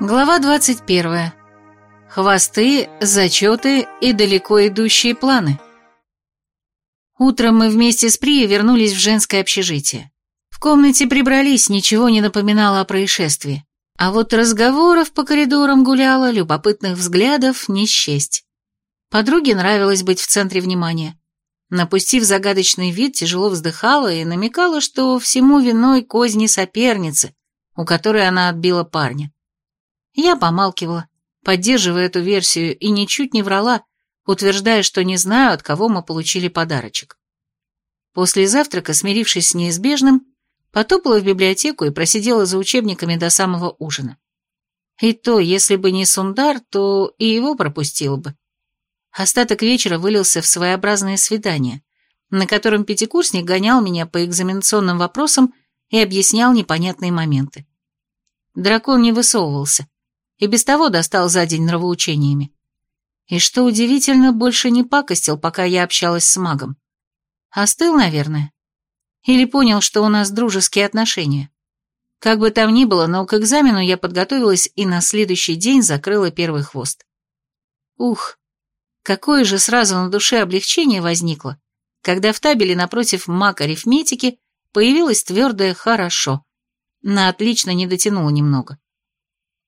Глава 21. Хвосты, зачеты и далеко идущие планы. Утром мы вместе с Прией вернулись в женское общежитие. В комнате прибрались, ничего не напоминало о происшествии. А вот разговоров по коридорам гуляло, любопытных взглядов не счесть. Подруге нравилось быть в центре внимания. Напустив загадочный вид, тяжело вздыхала и намекала, что всему виной козни соперницы, у которой она отбила парня. Я помалкивала, поддерживая эту версию, и ничуть не врала, утверждая, что не знаю, от кого мы получили подарочек. После завтрака, смирившись с неизбежным, потопала в библиотеку и просидела за учебниками до самого ужина. И то, если бы не Сундар, то и его пропустила бы. Остаток вечера вылился в своеобразное свидание, на котором пятикурсник гонял меня по экзаменационным вопросам и объяснял непонятные моменты. Дракон не высовывался, и без того достал за день нравоучениями. И что удивительно, больше не пакостил, пока я общалась с магом. Остыл, наверное. Или понял, что у нас дружеские отношения. Как бы там ни было, но к экзамену я подготовилась и на следующий день закрыла первый хвост. Ух, какое же сразу на душе облегчение возникло, когда в табеле напротив маг арифметики появилось твердое «хорошо». На отлично не дотянуло немного.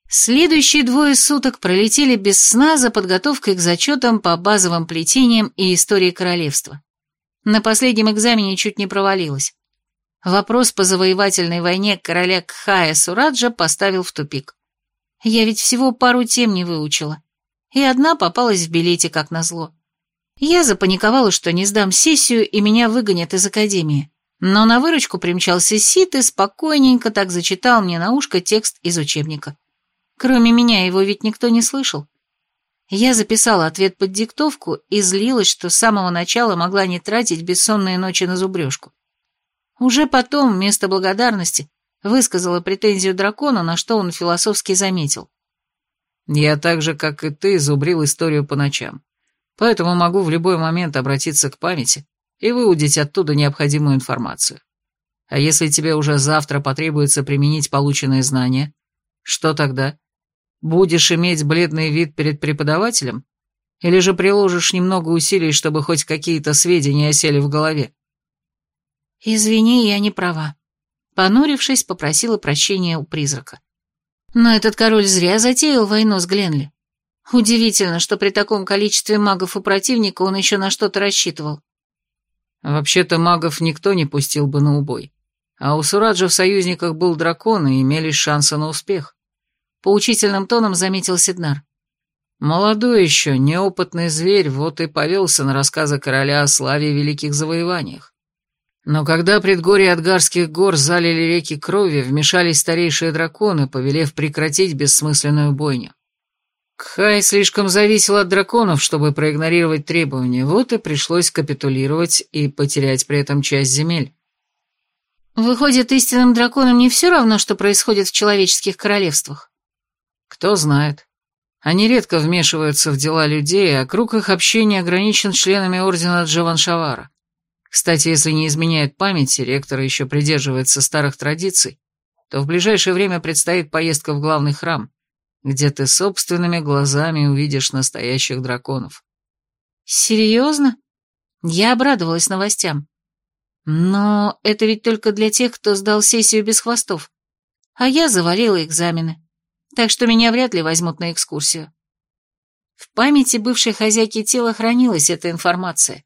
Следующие двое суток пролетели без сна за подготовкой к зачетам по базовым плетениям и истории королевства. На последнем экзамене чуть не провалилась. Вопрос по завоевательной войне короля Кхая Сураджа поставил в тупик. Я ведь всего пару тем не выучила. И одна попалась в билете, как назло. Я запаниковала, что не сдам сессию, и меня выгонят из академии. Но на выручку примчался Сит и спокойненько так зачитал мне на ушко текст из учебника. Кроме меня его ведь никто не слышал. Я записала ответ под диктовку и злилась, что с самого начала могла не тратить бессонные ночи на зубрежку. Уже потом, вместо благодарности, высказала претензию дракону, на что он философски заметил. «Я так же, как и ты, зубрил историю по ночам, поэтому могу в любой момент обратиться к памяти и выудить оттуда необходимую информацию. А если тебе уже завтра потребуется применить полученные знания, что тогда? Будешь иметь бледный вид перед преподавателем? Или же приложишь немного усилий, чтобы хоть какие-то сведения осели в голове? Извини, я не права. Понурившись, попросила прощения у призрака. Но этот король зря затеял войну с Гленли. Удивительно, что при таком количестве магов у противника он еще на что-то рассчитывал. Вообще-то магов никто не пустил бы на убой. А у Сураджа в союзниках был дракон, и имелись шансы на успех. Поучительным тоном заметил Сиднар. Молодой еще, неопытный зверь, вот и повелся на рассказы короля о славе и великих завоеваниях. Но когда предгорье Адгарских гор залили реки крови, вмешались старейшие драконы, повелев прекратить бессмысленную бойню. Кхай слишком зависел от драконов, чтобы проигнорировать требования, вот и пришлось капитулировать и потерять при этом часть земель. Выходит, истинным драконам не все равно, что происходит в человеческих королевствах? Кто знает. Они редко вмешиваются в дела людей, а круг их общения ограничен членами ордена Джаваншавара. Кстати, если не изменяет памяти, ректор еще придерживается старых традиций, то в ближайшее время предстоит поездка в главный храм, где ты собственными глазами увидишь настоящих драконов. Серьезно? Я обрадовалась новостям. Но это ведь только для тех, кто сдал сессию без хвостов. А я завалила экзамены так что меня вряд ли возьмут на экскурсию. В памяти бывшей хозяйки тела хранилась эта информация,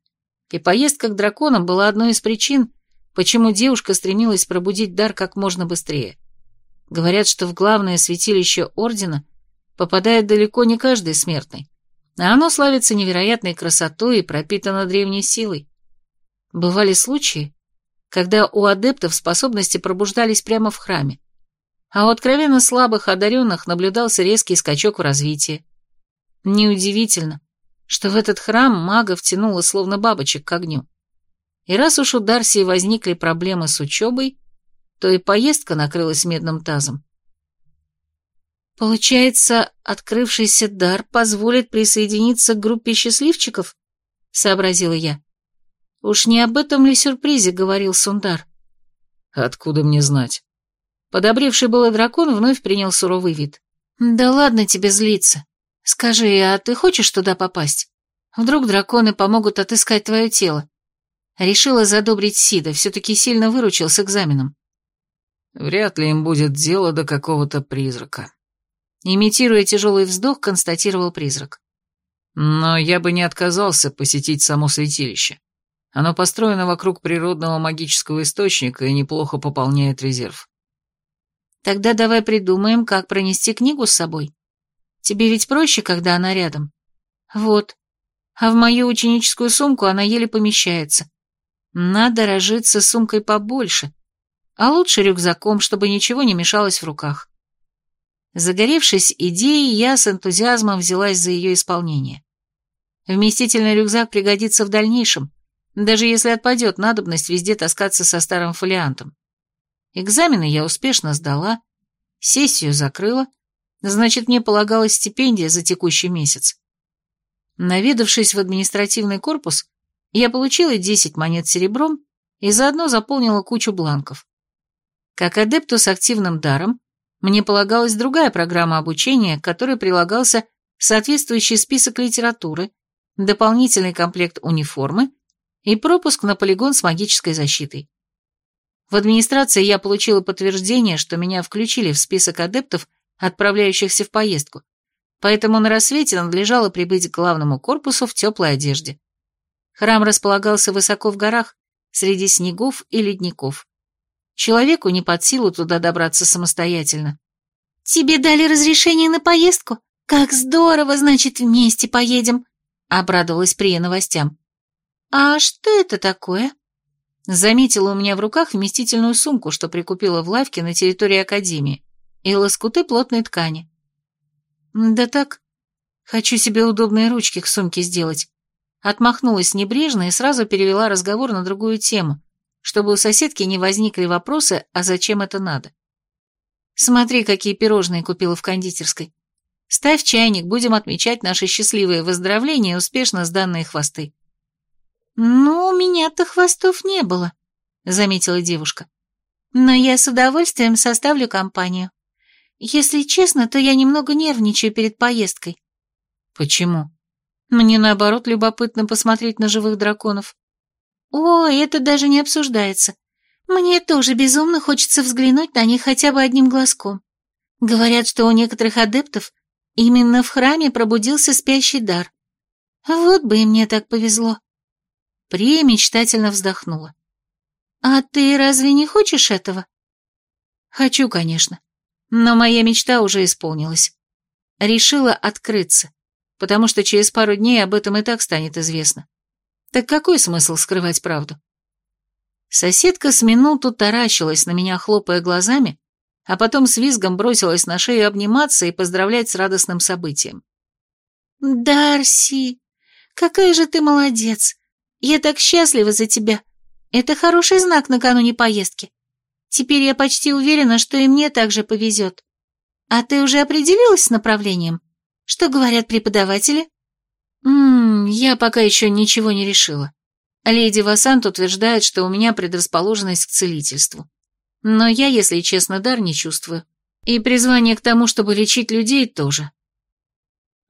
и поездка к драконам была одной из причин, почему девушка стремилась пробудить дар как можно быстрее. Говорят, что в главное святилище Ордена попадает далеко не каждый смертный, а оно славится невероятной красотой и пропитано древней силой. Бывали случаи, когда у адептов способности пробуждались прямо в храме, а у откровенно слабых одаренных наблюдался резкий скачок в развитии. Неудивительно, что в этот храм мага втянуло словно бабочек к огню. И раз уж у Дарсии возникли проблемы с учебой, то и поездка накрылась медным тазом. Получается, открывшийся дар позволит присоединиться к группе счастливчиков? Сообразила я. Уж не об этом ли сюрпризе говорил Сундар? Откуда мне знать? Подобревший было дракон вновь принял суровый вид. «Да ладно тебе злиться. Скажи, а ты хочешь туда попасть? Вдруг драконы помогут отыскать твое тело?» Решила задобрить Сида, все-таки сильно выручил с экзаменом. Вряд ли им будет дело до какого-то призрака. Имитируя тяжелый вздох, констатировал призрак. Но я бы не отказался посетить само святилище. Оно построено вокруг природного магического источника и неплохо пополняет резерв. Тогда давай придумаем, как пронести книгу с собой. Тебе ведь проще, когда она рядом. Вот. А в мою ученическую сумку она еле помещается. Надо разжиться сумкой побольше, а лучше рюкзаком, чтобы ничего не мешалось в руках. Загоревшись идеей, я с энтузиазмом взялась за ее исполнение. Вместительный рюкзак пригодится в дальнейшем, даже если отпадет надобность везде таскаться со старым фолиантом. Экзамены я успешно сдала, сессию закрыла, значит, мне полагалась стипендия за текущий месяц. Наведавшись в административный корпус, я получила 10 монет серебром и заодно заполнила кучу бланков. Как адепту с активным даром, мне полагалась другая программа обучения, к которой прилагался соответствующий список литературы, дополнительный комплект униформы и пропуск на полигон с магической защитой. В администрации я получила подтверждение, что меня включили в список адептов, отправляющихся в поездку, поэтому на рассвете надлежало прибыть к главному корпусу в теплой одежде. Храм располагался высоко в горах, среди снегов и ледников. Человеку не под силу туда добраться самостоятельно. «Тебе дали разрешение на поездку? Как здорово, значит, вместе поедем!» — обрадовалась Прия новостям. «А что это такое?» Заметила у меня в руках вместительную сумку, что прикупила в лавке на территории Академии, и лоскуты плотной ткани. «Да так, хочу себе удобные ручки к сумке сделать». Отмахнулась небрежно и сразу перевела разговор на другую тему, чтобы у соседки не возникли вопросы, а зачем это надо. Смотри, какие пирожные купила в кондитерской. Ставь чайник, будем отмечать наши счастливые выздоровления и успешно сданные хвосты. Ну, у меня-то хвостов не было, заметила девушка. Но я с удовольствием составлю компанию. Если честно, то я немного нервничаю перед поездкой. Почему? Мне, наоборот, любопытно посмотреть на живых драконов. О, это даже не обсуждается. Мне тоже безумно хочется взглянуть на них хотя бы одним глазком. Говорят, что у некоторых адептов именно в храме пробудился спящий дар. Вот бы и мне так повезло. Прия мечтательно вздохнула. «А ты разве не хочешь этого?» «Хочу, конечно. Но моя мечта уже исполнилась. Решила открыться, потому что через пару дней об этом и так станет известно. Так какой смысл скрывать правду? Соседка с минуту таращилась на меня, хлопая глазами, а потом с визгом бросилась на шею обниматься и поздравлять с радостным событием. «Дарси, какая же ты молодец! Я так счастлива за тебя! Это хороший знак накануне поездки. Теперь я почти уверена, что и мне также повезет. А ты уже определилась с направлением? Что говорят преподаватели?» «Ммм, я пока еще ничего не решила. Леди Вассант утверждает, что у меня предрасположенность к целительству. Но я, если честно, дар не чувствую. И призвание к тому, чтобы лечить людей, тоже.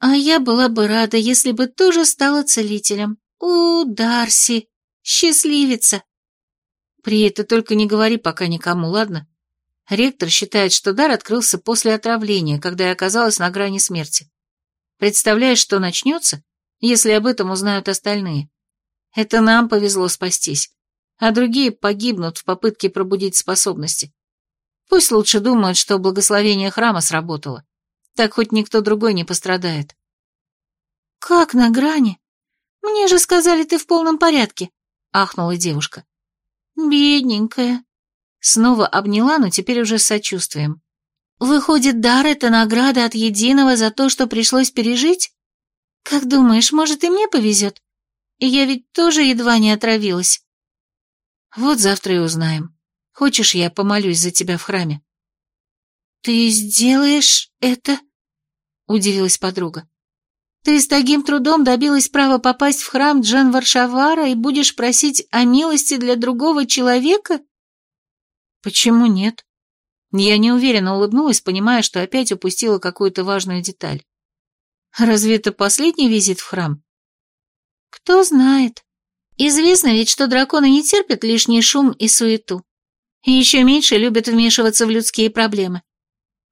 А я была бы рада, если бы тоже стала целителем. О, Дарси, счастливица. При это только не говори пока никому, ладно? Ректор считает, что дар открылся после отравления, когда я оказалась на грани смерти. Представляешь, что начнется, если об этом узнают остальные. Это нам повезло спастись, а другие погибнут в попытке пробудить способности. Пусть лучше думают, что благословение храма сработало. Так хоть никто другой не пострадает. «Как на грани? Мне же сказали, ты в полном порядке», — ахнула девушка. «Бедненькая». Снова обняла, но теперь уже с сочувствием. «Выходит, дар — это награда от единого за то, что пришлось пережить?» «Как думаешь, может, и мне повезет? Я ведь тоже едва не отравилась». «Вот завтра и узнаем. Хочешь, я помолюсь за тебя в храме?» «Ты сделаешь это?» — удивилась подруга. «Ты с таким трудом добилась права попасть в храм Джан Варшавара и будешь просить о милости для другого человека?» «Почему нет? Я неуверенно улыбнулась, понимая, что опять упустила какую-то важную деталь. Разве это последний визит в храм? Кто знает. Известно ведь, что драконы не терпят лишний шум и суету. И еще меньше любят вмешиваться в людские проблемы.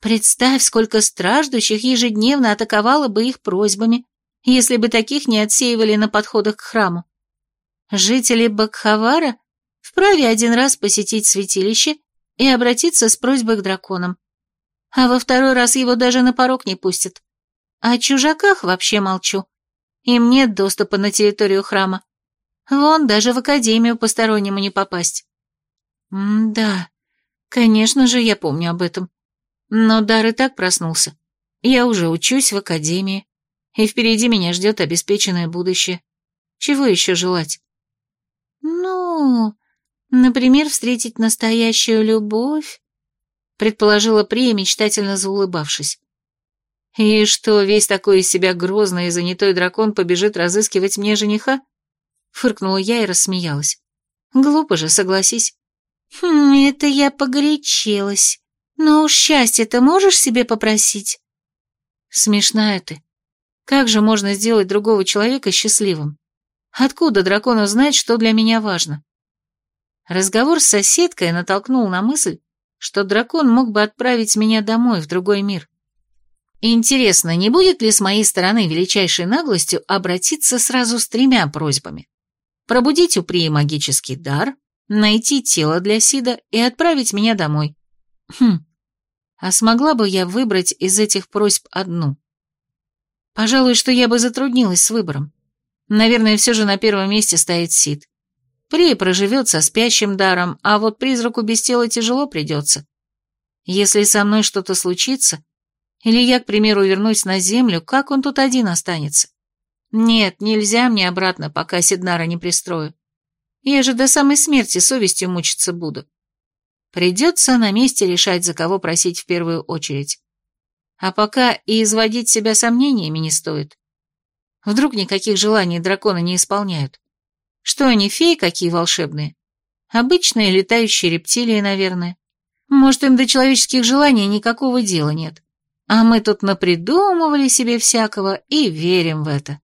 Представь, сколько страждущих ежедневно атаковало бы их просьбами, если бы таких не отсеивали на подходах к храму. Жители Бакхавара вправе один раз посетить святилище и обратиться с просьбой к драконам. А во второй раз его даже на порог не пустят. О чужаках вообще молчу. Им нет доступа на территорию храма. Вон, даже в академию постороннему не попасть. М да, конечно же, я помню об этом. Но дар и так проснулся. Я уже учусь в академии, и впереди меня ждет обеспеченное будущее. Чего еще желать? Ну, например, встретить настоящую любовь, предположила Прия, мечтательно заулыбавшись. И что, весь такой из себя грозный и занятой дракон побежит разыскивать мне жениха? Фыркнула я и рассмеялась. Глупо же, согласись. Хм, это я погорячилась. Но уж счастье ты можешь себе попросить? Смешная ты. Как же можно сделать другого человека счастливым? Откуда дракон узнать, что для меня важно? Разговор с соседкой натолкнул на мысль, что дракон мог бы отправить меня домой, в другой мир. Интересно, не будет ли с моей стороны величайшей наглостью обратиться сразу с тремя просьбами? Пробудить у Прии магический дар, найти тело для Сида и отправить меня домой. Хм, а смогла бы я выбрать из этих просьб одну? Пожалуй, что я бы затруднилась с выбором. Наверное, все же на первом месте стоит Сид. При проживет со спящим даром, а вот призраку без тела тяжело придется. Если со мной что-то случится, или я, к примеру, вернусь на землю, как он тут один останется? Нет, нельзя мне обратно, пока Сиднара не пристрою. Я же до самой смерти совестью мучиться буду. Придется на месте решать, за кого просить в первую очередь. А пока и изводить себя сомнениями не стоит. Вдруг никаких желаний дракона не исполняют. Что они, феи какие волшебные? Обычные летающие рептилии, наверное. Может, им до человеческих желаний никакого дела нет. А мы тут напридумывали себе всякого и верим в это.